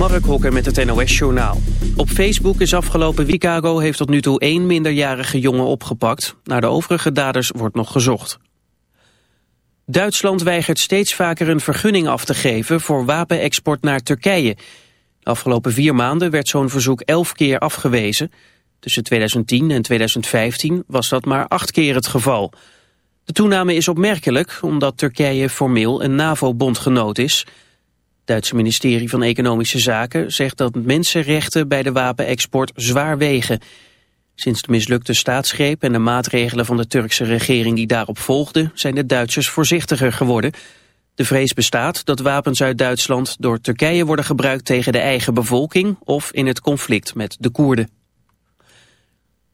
Mark Hokker met het NOS Journaal. Op Facebook is afgelopen Chicago heeft tot nu toe één minderjarige jongen opgepakt. Naar de overige daders wordt nog gezocht. Duitsland weigert steeds vaker een vergunning af te geven voor wapenexport naar Turkije. De afgelopen vier maanden werd zo'n verzoek elf keer afgewezen. Tussen 2010 en 2015 was dat maar acht keer het geval. De toename is opmerkelijk omdat Turkije formeel een NAVO-bondgenoot is... Duitse ministerie van Economische Zaken zegt dat mensenrechten bij de wapenexport zwaar wegen. Sinds de mislukte staatsgreep en de maatregelen van de Turkse regering die daarop volgden, zijn de Duitsers voorzichtiger geworden. De vrees bestaat dat wapens uit Duitsland door Turkije worden gebruikt tegen de eigen bevolking of in het conflict met de Koerden.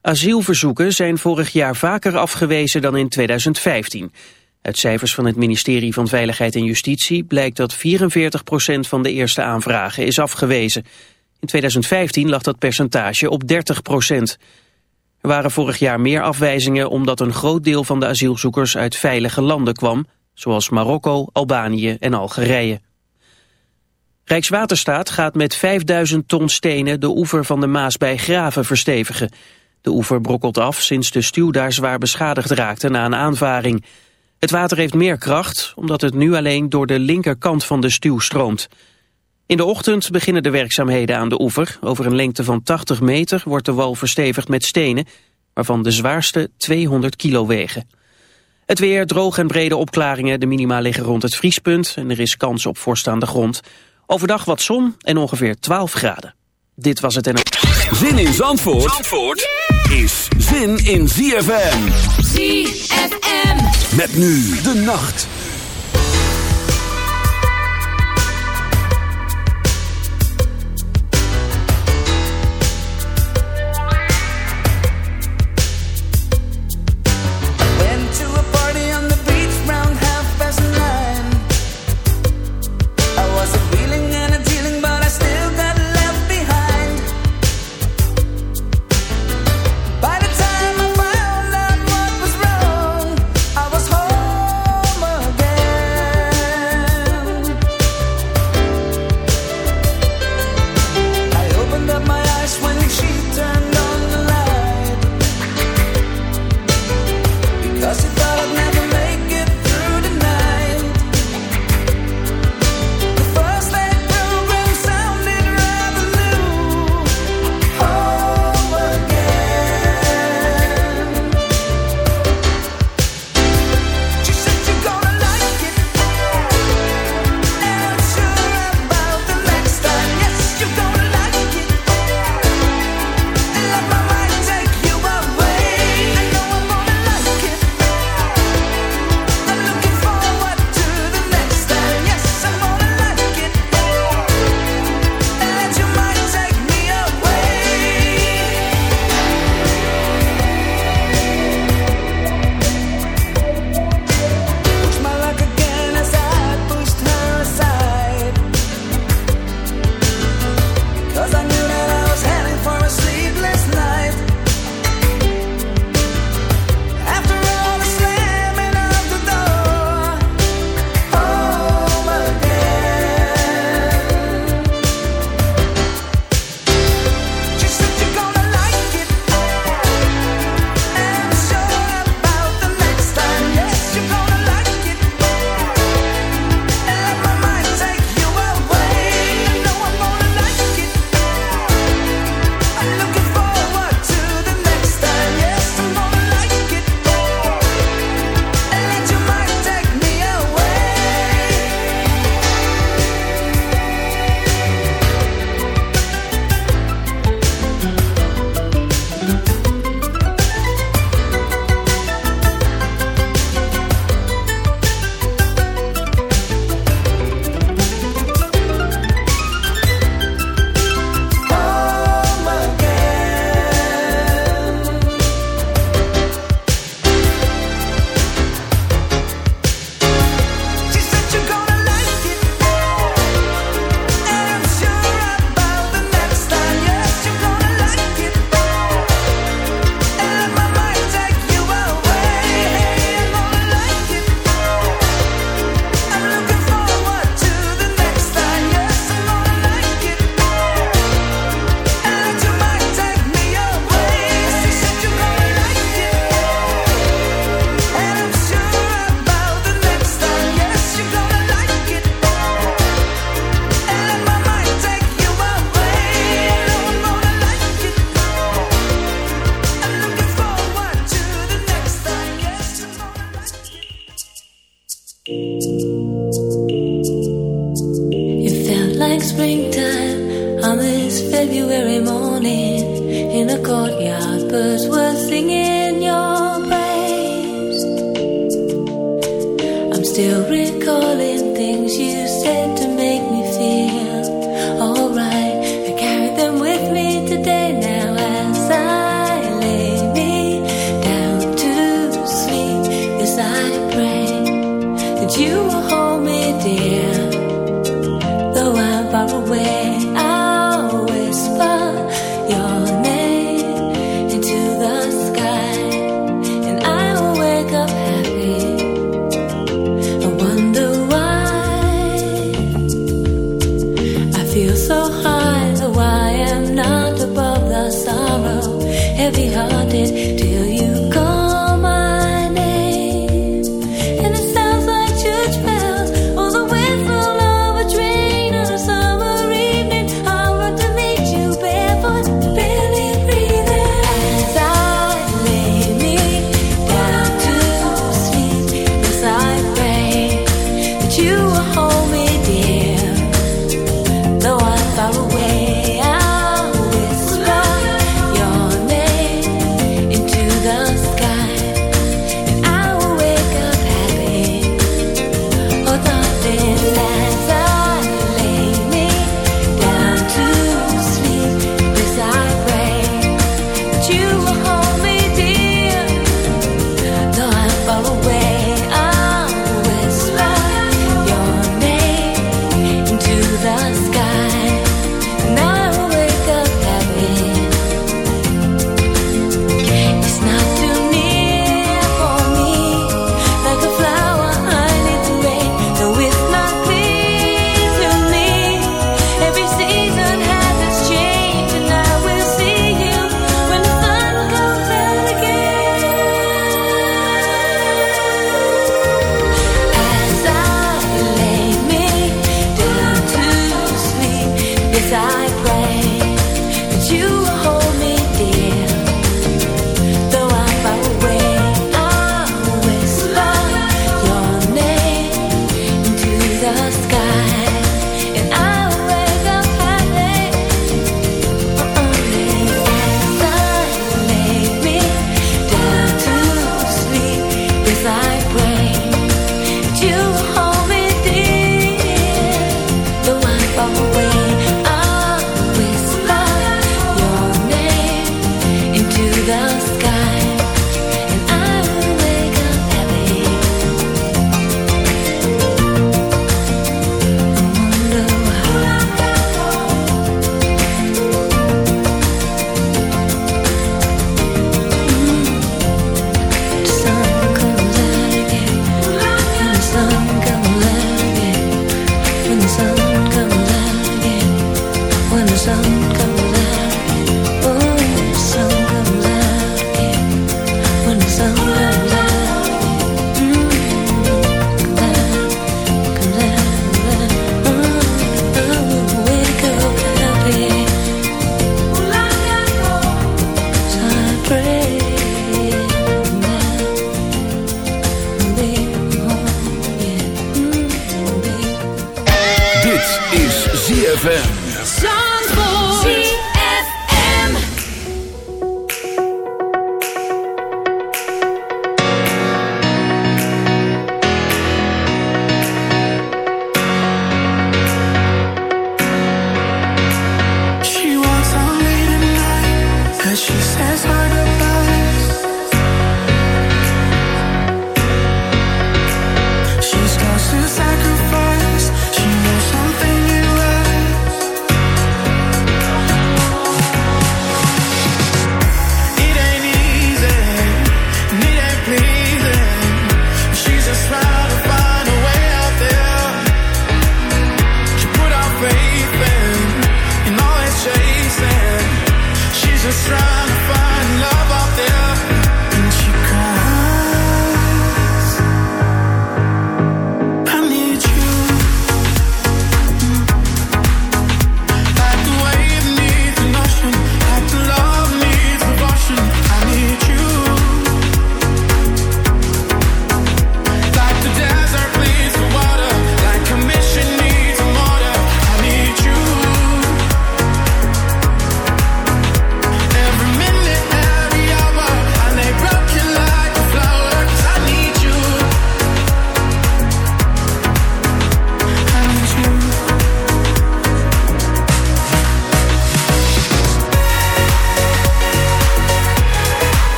Asielverzoeken zijn vorig jaar vaker afgewezen dan in 2015. Uit cijfers van het ministerie van Veiligheid en Justitie blijkt dat 44% van de eerste aanvragen is afgewezen. In 2015 lag dat percentage op 30%. Er waren vorig jaar meer afwijzingen omdat een groot deel van de asielzoekers uit veilige landen kwam, zoals Marokko, Albanië en Algerije. Rijkswaterstaat gaat met 5000 ton stenen de oever van de Maas bij Graven verstevigen. De oever brokkelt af sinds de stuw daar zwaar beschadigd raakte na een aanvaring. Het water heeft meer kracht, omdat het nu alleen door de linkerkant van de stuw stroomt. In de ochtend beginnen de werkzaamheden aan de oever. Over een lengte van 80 meter wordt de wal verstevigd met stenen, waarvan de zwaarste 200 kilo wegen. Het weer, droog en brede opklaringen, de minima liggen rond het vriespunt en er is kans op vorst aan de grond. Overdag wat zon en ongeveer 12 graden. Dit was het en... Zin in Zandvoort, Zandvoort is zin in ZFM. ZFM. Met nu de nacht. singing your praise. I'm still recalling things you.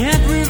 can't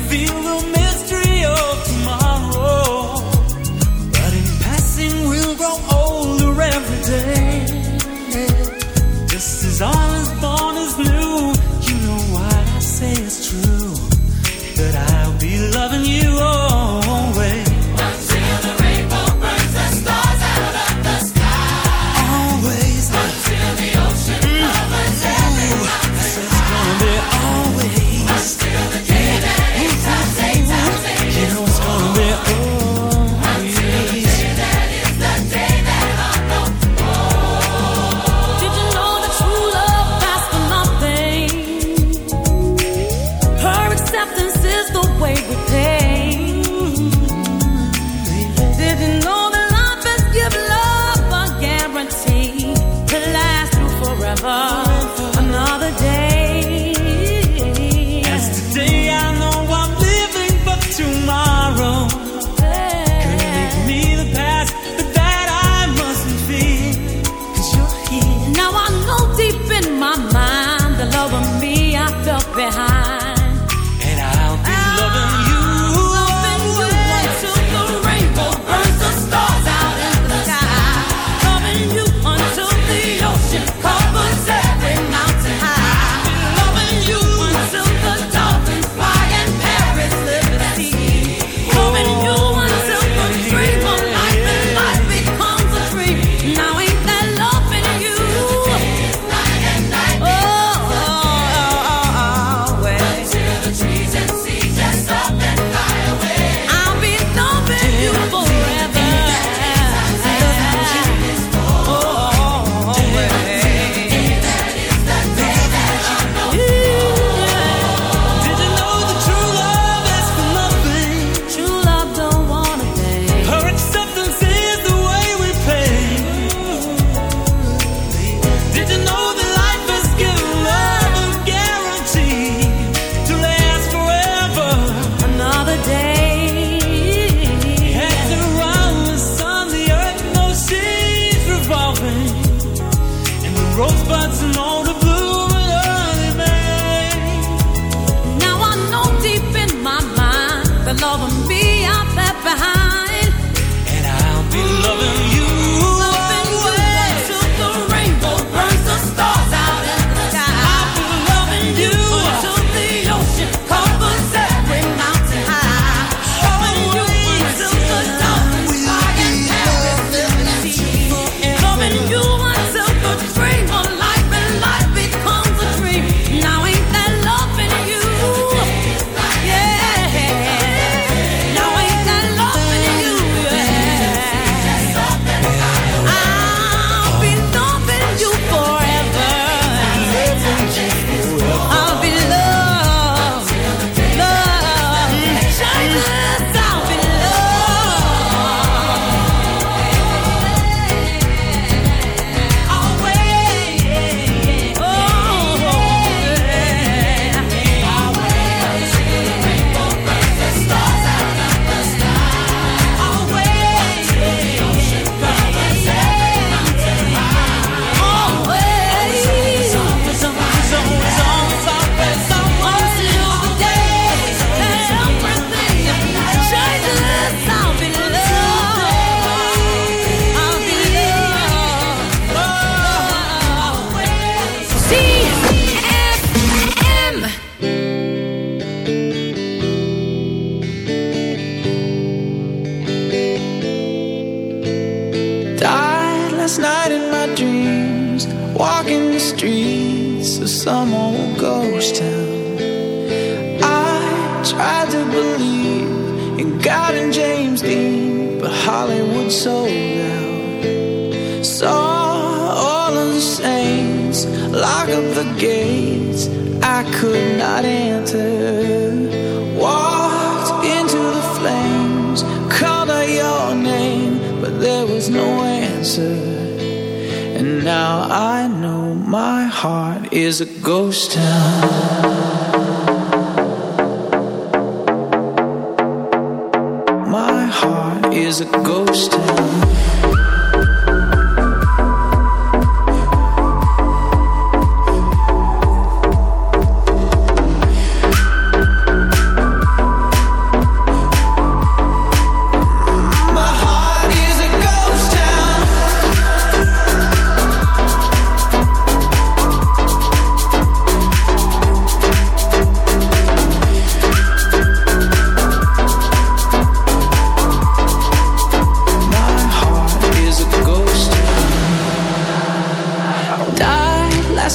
heart is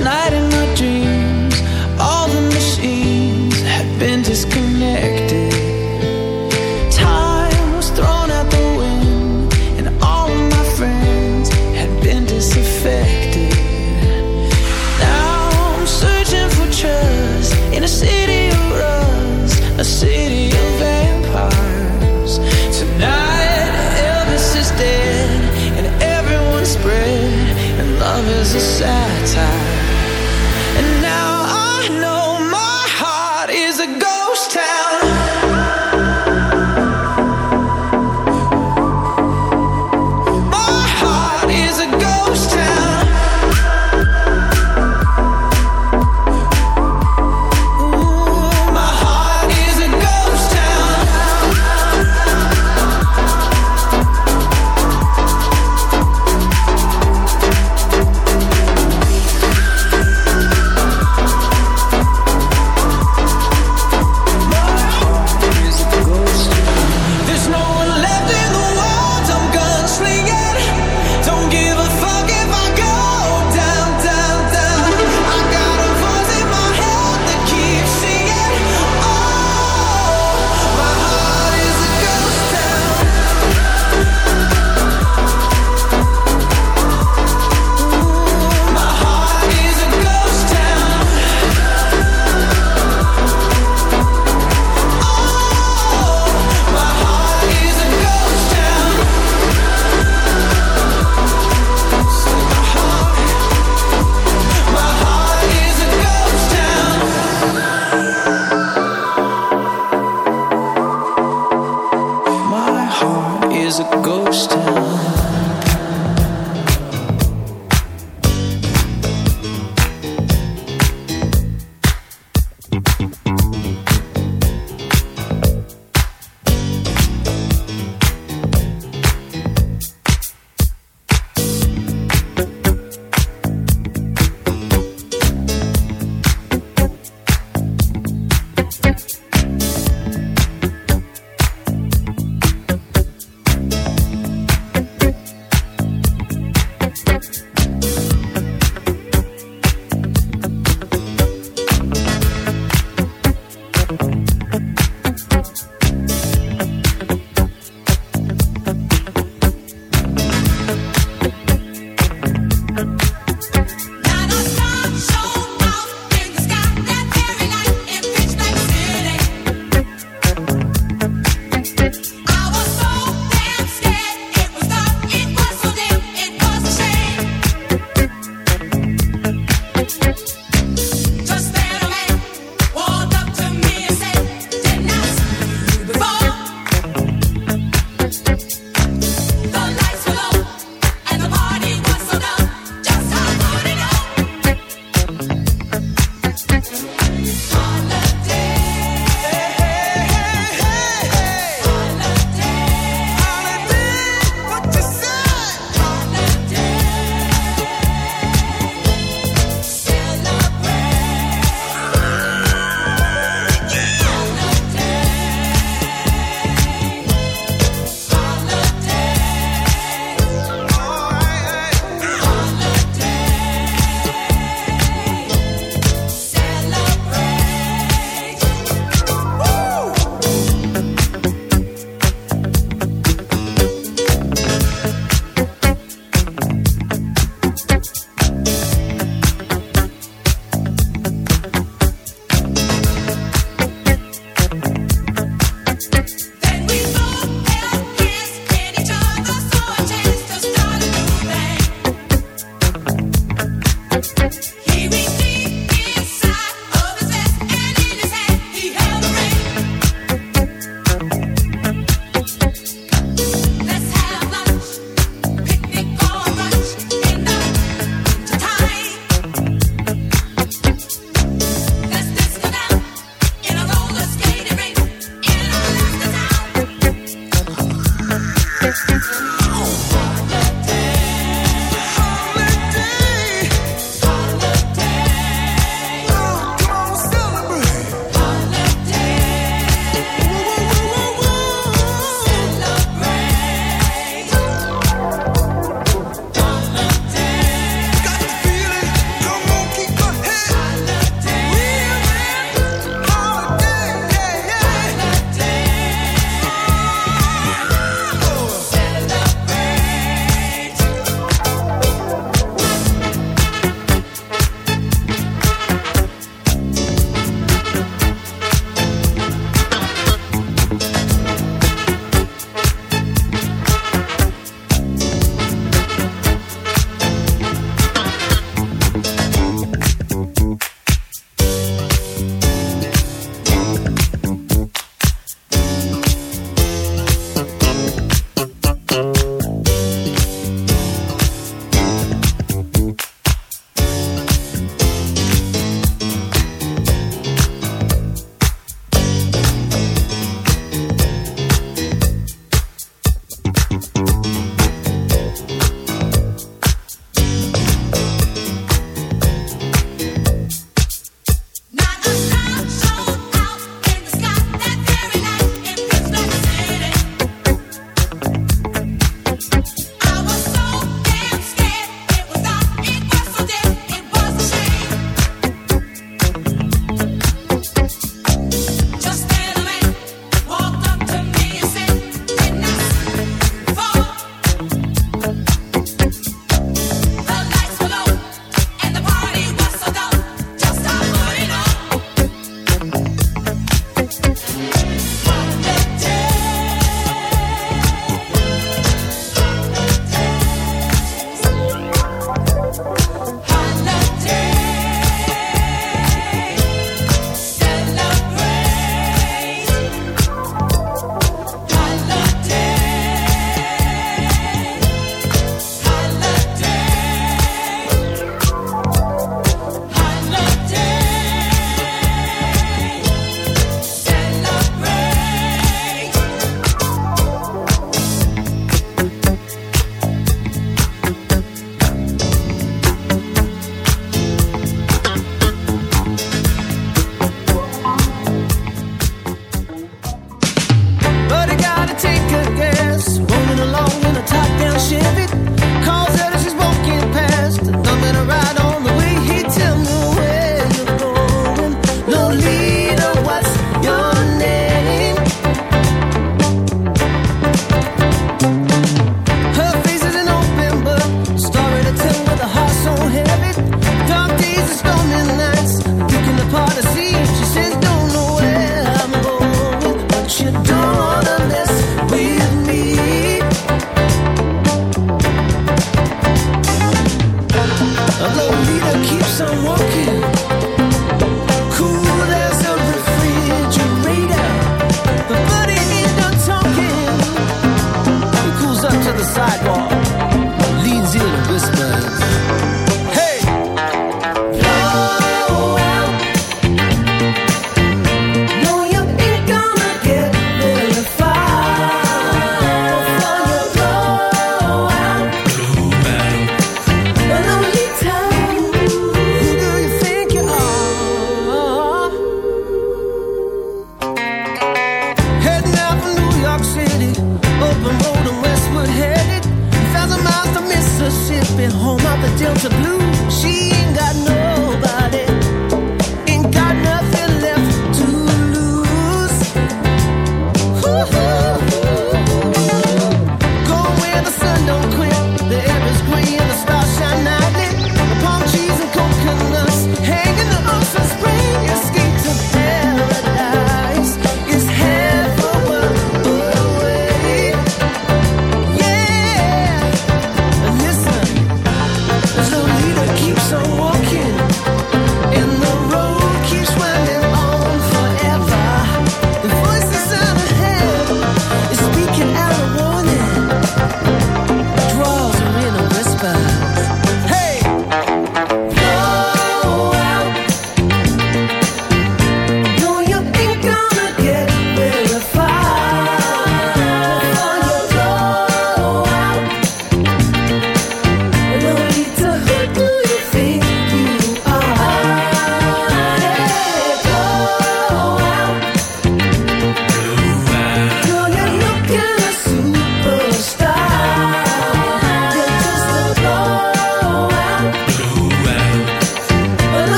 night